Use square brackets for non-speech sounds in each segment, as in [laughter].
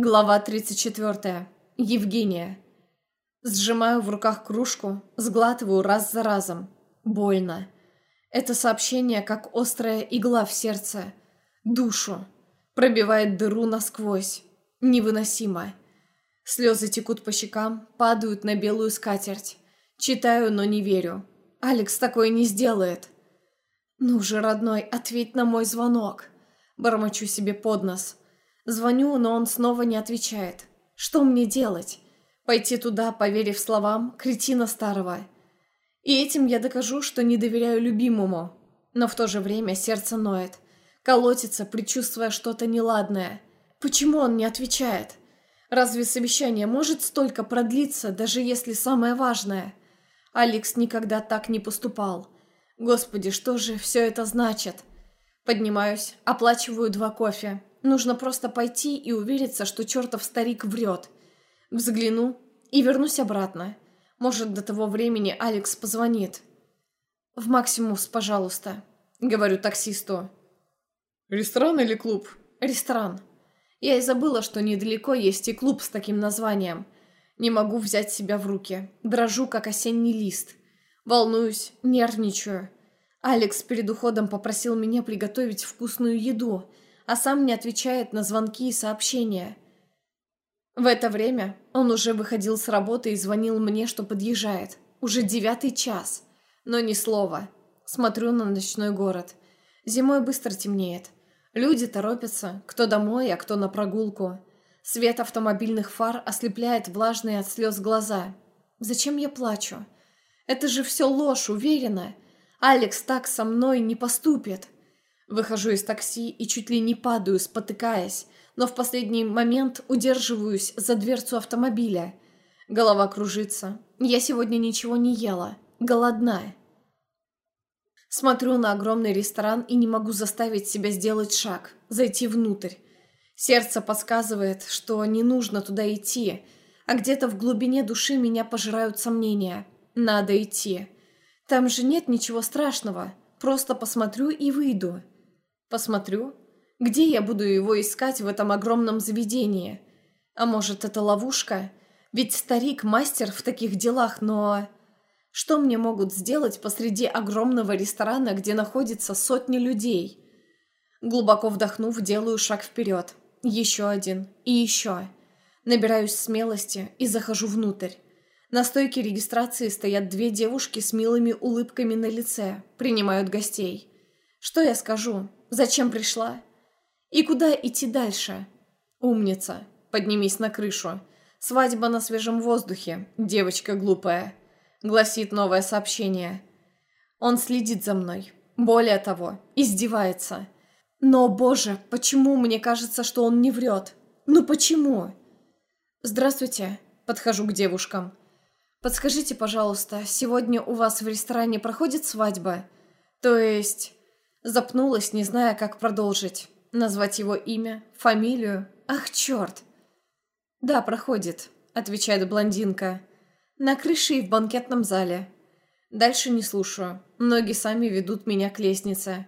Глава 34. Евгения. Сжимаю в руках кружку, сглатываю раз за разом. Больно. Это сообщение, как острая игла в сердце. Душу. Пробивает дыру насквозь. Невыносимо. Слезы текут по щекам, падают на белую скатерть. Читаю, но не верю. Алекс такое не сделает. «Ну же, родной, ответь на мой звонок!» Бормочу себе под нос. Звоню, но он снова не отвечает. Что мне делать? Пойти туда, поверив словам кретина старого. И этим я докажу, что не доверяю любимому. Но в то же время сердце ноет. Колотится, предчувствуя что-то неладное. Почему он не отвечает? Разве совещание может столько продлиться, даже если самое важное? Алекс никогда так не поступал. Господи, что же все это значит? Поднимаюсь, оплачиваю два кофе, Нужно просто пойти и увериться, что чертов старик врет. Взгляну и вернусь обратно. Может, до того времени Алекс позвонит. «В Максимус, пожалуйста», — говорю таксисту. «Ресторан или клуб?» «Ресторан». Я и забыла, что недалеко есть и клуб с таким названием. Не могу взять себя в руки. Дрожу, как осенний лист. Волнуюсь, нервничаю. Алекс перед уходом попросил меня приготовить вкусную еду — а сам не отвечает на звонки и сообщения. В это время он уже выходил с работы и звонил мне, что подъезжает. Уже девятый час. Но ни слова. Смотрю на ночной город. Зимой быстро темнеет. Люди торопятся, кто домой, а кто на прогулку. Свет автомобильных фар ослепляет влажные от слез глаза. Зачем я плачу? Это же все ложь, уверена. Алекс так со мной не поступит. Выхожу из такси и чуть ли не падаю, спотыкаясь, но в последний момент удерживаюсь за дверцу автомобиля. Голова кружится. Я сегодня ничего не ела. Голодная. Смотрю на огромный ресторан и не могу заставить себя сделать шаг, зайти внутрь. Сердце подсказывает, что не нужно туда идти, а где-то в глубине души меня пожирают сомнения. Надо идти. Там же нет ничего страшного. Просто посмотрю и выйду. Посмотрю, где я буду его искать в этом огромном заведении. А может, это ловушка? Ведь старик мастер в таких делах, но... Что мне могут сделать посреди огромного ресторана, где находится сотни людей? Глубоко вдохнув, делаю шаг вперед. Еще один. И еще. Набираюсь смелости и захожу внутрь. На стойке регистрации стоят две девушки с милыми улыбками на лице, принимают гостей. Что я скажу? Зачем пришла? И куда идти дальше? Умница. Поднимись на крышу. Свадьба на свежем воздухе, девочка глупая. Гласит новое сообщение. Он следит за мной. Более того, издевается. Но, боже, почему мне кажется, что он не врет? Ну почему? Здравствуйте. Подхожу к девушкам. Подскажите, пожалуйста, сегодня у вас в ресторане проходит свадьба? То есть... Запнулась, не зная, как продолжить. Назвать его имя, фамилию. Ах, черт! «Да, проходит», — отвечает блондинка. «На крыше и в банкетном зале». Дальше не слушаю. Ноги сами ведут меня к лестнице.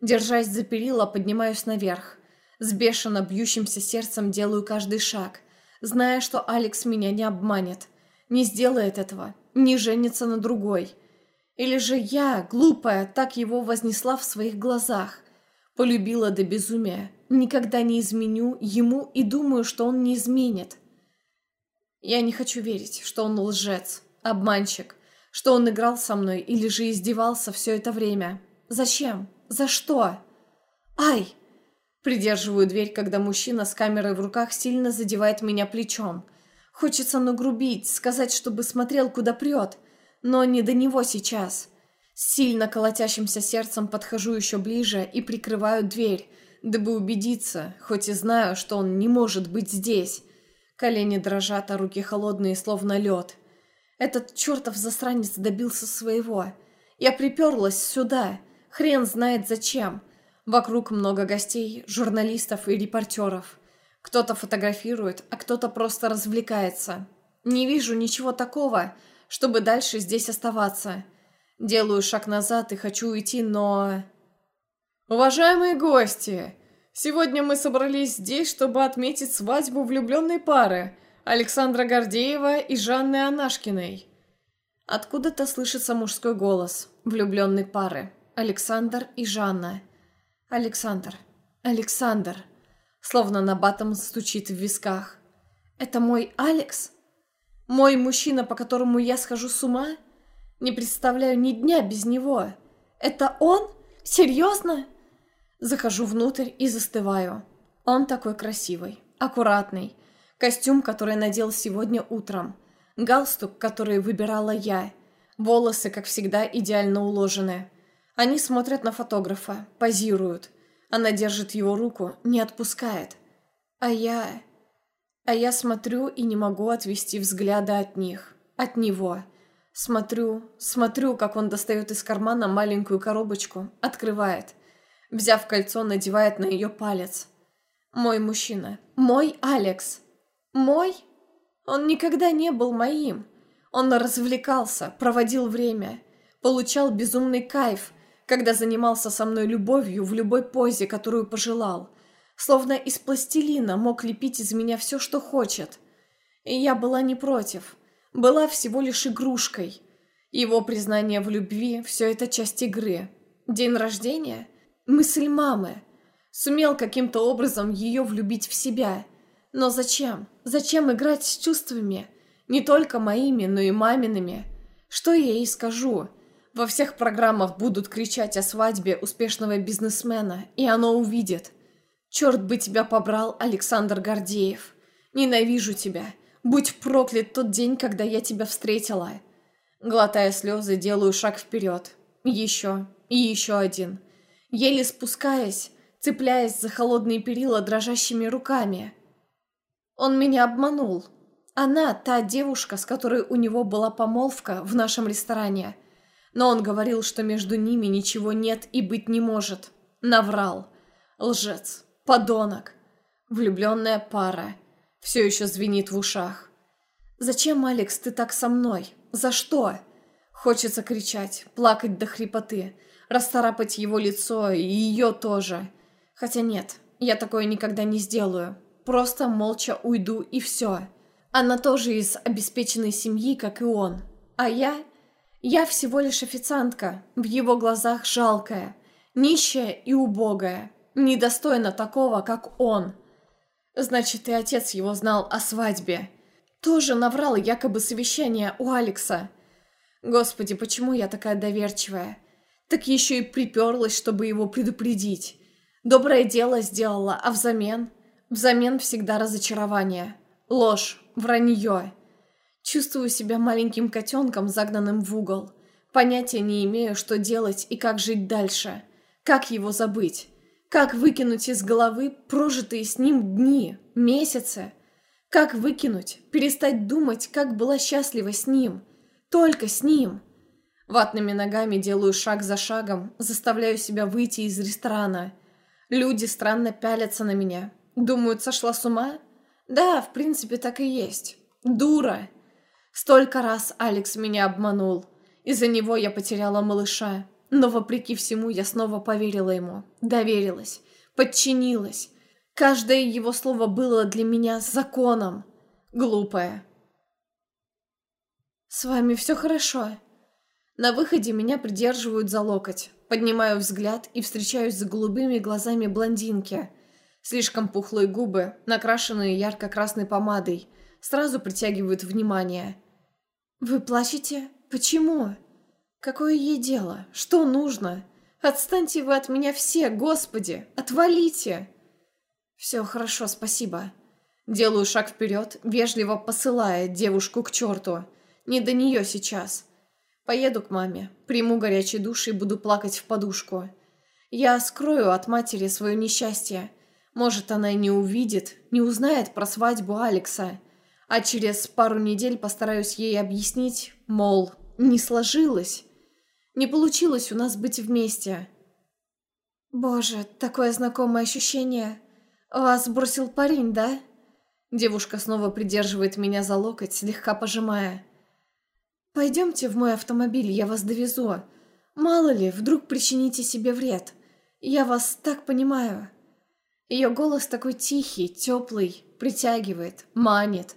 Держась за перила, поднимаюсь наверх. С бешено бьющимся сердцем делаю каждый шаг, зная, что Алекс меня не обманет. Не сделает этого, не женится на другой. Или же я, глупая, так его вознесла в своих глазах. Полюбила до безумия. Никогда не изменю ему и думаю, что он не изменит. Я не хочу верить, что он лжец, обманщик, что он играл со мной или же издевался все это время. Зачем? За что? Ай! Придерживаю дверь, когда мужчина с камерой в руках сильно задевает меня плечом. Хочется нагрубить, сказать, чтобы смотрел, куда прет – но не до него сейчас. С сильно колотящимся сердцем подхожу еще ближе и прикрываю дверь, дабы убедиться, хоть и знаю, что он не может быть здесь. Колени дрожат, а руки холодные, словно лед. Этот чертов засранец добился своего. Я приперлась сюда, хрен знает зачем. Вокруг много гостей, журналистов и репортеров. Кто-то фотографирует, а кто-то просто развлекается. Не вижу ничего такого, чтобы дальше здесь оставаться. Делаю шаг назад и хочу уйти, но... «Уважаемые гости, Сегодня мы собрались здесь, чтобы отметить свадьбу влюбленной пары Александра Гордеева и Жанны Анашкиной. Откуда-то слышится мужской голос влюбленной пары. Александр и Жанна. Александр. Александр. Словно на батом стучит в висках. Это мой Алекс? Мой мужчина, по которому я схожу с ума? Не представляю ни дня без него. Это он? Серьезно? Захожу внутрь и застываю. Он такой красивый, аккуратный. Костюм, который надел сегодня утром. Галстук, который выбирала я. Волосы, как всегда, идеально уложены. Они смотрят на фотографа, позируют. Она держит его руку, не отпускает. А я... А я смотрю и не могу отвести взгляда от них. От него. Смотрю, смотрю, как он достает из кармана маленькую коробочку, открывает. Взяв кольцо, надевает на ее палец. Мой мужчина. Мой Алекс. Мой? Он никогда не был моим. Он развлекался, проводил время, получал безумный кайф, когда занимался со мной любовью в любой позе, которую пожелал. Словно из пластилина мог лепить из меня все, что хочет. И я была не против. Была всего лишь игрушкой. Его признание в любви – все это часть игры. День рождения – мысль мамы. Сумел каким-то образом ее влюбить в себя. Но зачем? Зачем играть с чувствами? Не только моими, но и мамиными. Что я ей скажу? Во всех программах будут кричать о свадьбе успешного бизнесмена, и оно увидит – Черт бы тебя побрал, Александр Гордеев. Ненавижу тебя. Будь проклят тот день, когда я тебя встретила. Глотая слезы, делаю шаг вперед. Еще и еще один. Еле спускаясь, цепляясь за холодные перила дрожащими руками. Он меня обманул. Она та девушка, с которой у него была помолвка в нашем ресторане. Но он говорил, что между ними ничего нет и быть не может. Наврал. Лжец. Подонок. Влюбленная пара. Все еще звенит в ушах. «Зачем, Алекс, ты так со мной? За что?» Хочется кричать, плакать до хрипоты, расцарапать его лицо и ее тоже. Хотя нет, я такое никогда не сделаю. Просто молча уйду и все. Она тоже из обеспеченной семьи, как и он. А я? Я всего лишь официантка, в его глазах жалкая, нищая и убогая недостойна такого, как он. Значит, и отец его знал о свадьбе. Тоже наврал якобы совещание у Алекса. Господи, почему я такая доверчивая? Так еще и приперлась, чтобы его предупредить. Доброе дело сделала, а взамен? Взамен всегда разочарование. Ложь, вранье. Чувствую себя маленьким котенком, загнанным в угол. Понятия не имею, что делать и как жить дальше. Как его забыть? Как выкинуть из головы прожитые с ним дни, месяцы? Как выкинуть, перестать думать, как была счастлива с ним? Только с ним. Ватными ногами делаю шаг за шагом, заставляю себя выйти из ресторана. Люди странно пялятся на меня. Думают, сошла с ума? Да, в принципе, так и есть. Дура. Столько раз Алекс меня обманул. Из-за него я потеряла малыша. Но, вопреки всему, я снова поверила ему, доверилась, подчинилась. Каждое его слово было для меня законом. Глупая. «С вами все хорошо?» На выходе меня придерживают за локоть. Поднимаю взгляд и встречаюсь с голубыми глазами блондинки. Слишком пухлые губы, накрашенные ярко-красной помадой, сразу притягивают внимание. «Вы плачете? Почему?» Какое ей дело? Что нужно? Отстаньте вы от меня все, господи! Отвалите! Все хорошо, спасибо. Делаю шаг вперед, вежливо посылая девушку к черту. Не до нее сейчас. Поеду к маме, приму горячий душ и буду плакать в подушку. Я скрою от матери свое несчастье. Может, она и не увидит, не узнает про свадьбу Алекса. А через пару недель постараюсь ей объяснить, мол, не сложилось. Не получилось у нас быть вместе. Боже, такое знакомое ощущение. Вас бросил парень, да? Девушка снова придерживает меня за локоть, слегка пожимая. Пойдемте в мой автомобиль, я вас довезу. Мало ли, вдруг причините себе вред. Я вас так понимаю. Ее голос такой тихий, теплый, притягивает, манит.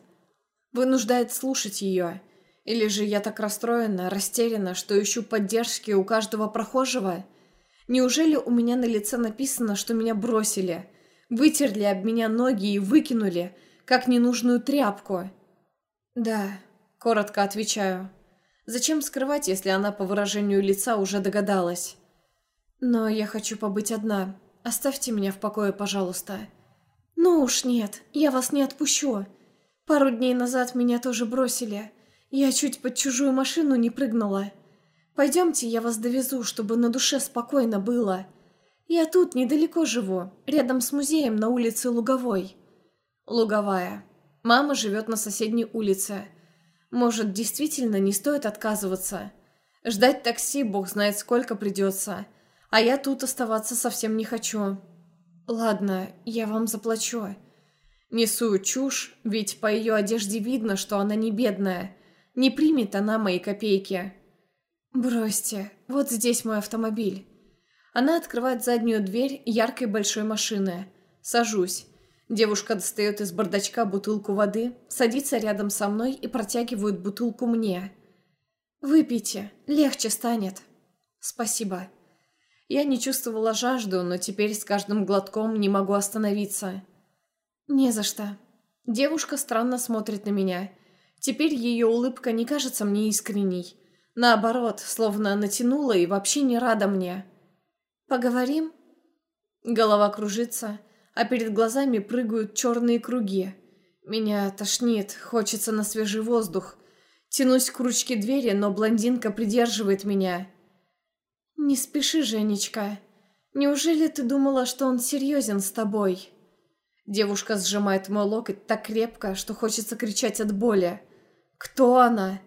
Вынуждает слушать ее. Или же я так расстроена, растеряна, что ищу поддержки у каждого прохожего? Неужели у меня на лице написано, что меня бросили? Вытерли об меня ноги и выкинули, как ненужную тряпку? Да, коротко отвечаю. Зачем скрывать, если она по выражению лица уже догадалась? Но я хочу побыть одна. Оставьте меня в покое, пожалуйста. Ну уж нет, я вас не отпущу. Пару дней назад меня тоже бросили. Я чуть под чужую машину не прыгнула. Пойдемте, я вас довезу, чтобы на душе спокойно было. Я тут недалеко живу, рядом с музеем на улице Луговой. Луговая. Мама живет на соседней улице. Может, действительно не стоит отказываться? Ждать такси бог знает сколько придется. А я тут оставаться совсем не хочу. Ладно, я вам заплачу. Несу чушь, ведь по ее одежде видно, что она не бедная. Не примет она мои копейки. Бросьте, вот здесь мой автомобиль. Она открывает заднюю дверь яркой большой машины. Сажусь. Девушка достает из бардачка бутылку воды, садится рядом со мной и протягивает бутылку мне. «Выпейте, легче станет». «Спасибо». Я не чувствовала жажду, но теперь с каждым глотком не могу остановиться. «Не за что». Девушка странно смотрит на меня. Теперь ее улыбка не кажется мне искренней. Наоборот, словно натянула и вообще не рада мне. «Поговорим?» Голова кружится а перед глазами прыгают черные круги. Меня тошнит, хочется на свежий воздух. Тянусь к ручке двери, но блондинка придерживает меня. «Не спеши, Женечка. Неужели ты думала, что он серьезен с тобой?» Девушка сжимает мой локоть так крепко, что хочется кричать от боли. «Кто она?»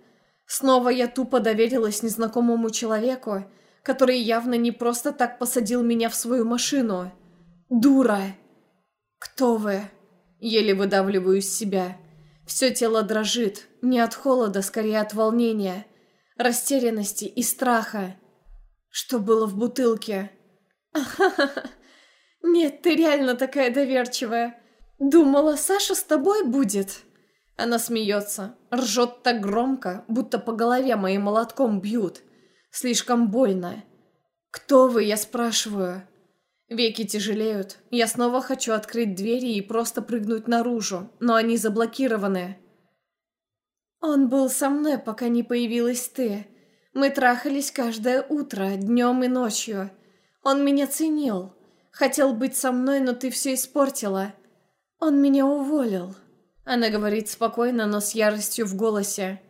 Снова я тупо доверилась незнакомому человеку, который явно не просто так посадил меня в свою машину. «Дура!» «Кто вы?» Еле выдавливаю из себя. Все тело дрожит, не от холода, скорее от волнения, растерянности и страха. Что было в бутылке? [laughs] Нет, ты реально такая доверчивая. Думала, Саша с тобой будет?» Она смеется, ржет так громко, будто по голове моим молотком бьют. Слишком больно. «Кто вы?» – я спрашиваю. Веки тяжелеют. Я снова хочу открыть двери и просто прыгнуть наружу, но они заблокированы. Он был со мной, пока не появилась ты. Мы трахались каждое утро, днем и ночью. Он меня ценил. Хотел быть со мной, но ты все испортила. Он меня уволил. Она говорит спокойно, но с яростью в голосе.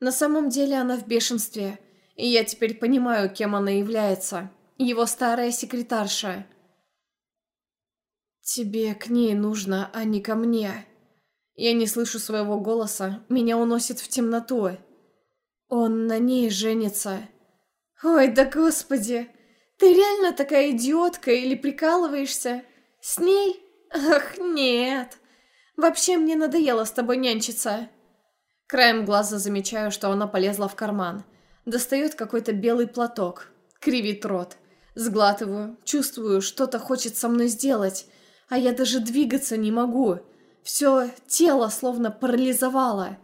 На самом деле она в бешенстве, и я теперь понимаю, кем она является его старая секретарша. «Тебе к ней нужно, а не ко мне». Я не слышу своего голоса, меня уносит в темноту. Он на ней женится. «Ой, да господи! Ты реально такая идиотка или прикалываешься? С ней? Ах, нет! Вообще мне надоело с тобой нянчиться». Краем глаза замечаю, что она полезла в карман. Достает какой-то белый платок. Кривит рот. Сглатываю, чувствую, что-то хочет со мной сделать, а я даже двигаться не могу. Все тело словно парализовало.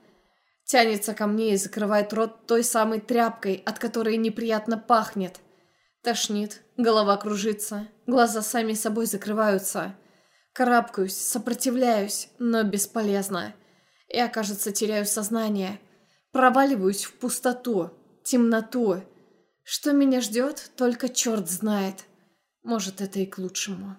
Тянется ко мне и закрывает рот той самой тряпкой, от которой неприятно пахнет. Тошнит, голова кружится, глаза сами собой закрываются. Карабкаюсь, сопротивляюсь, но бесполезно. Я, кажется, теряю сознание. Проваливаюсь в пустоту, темноту. Что меня ждет, только черт знает. Может, это и к лучшему.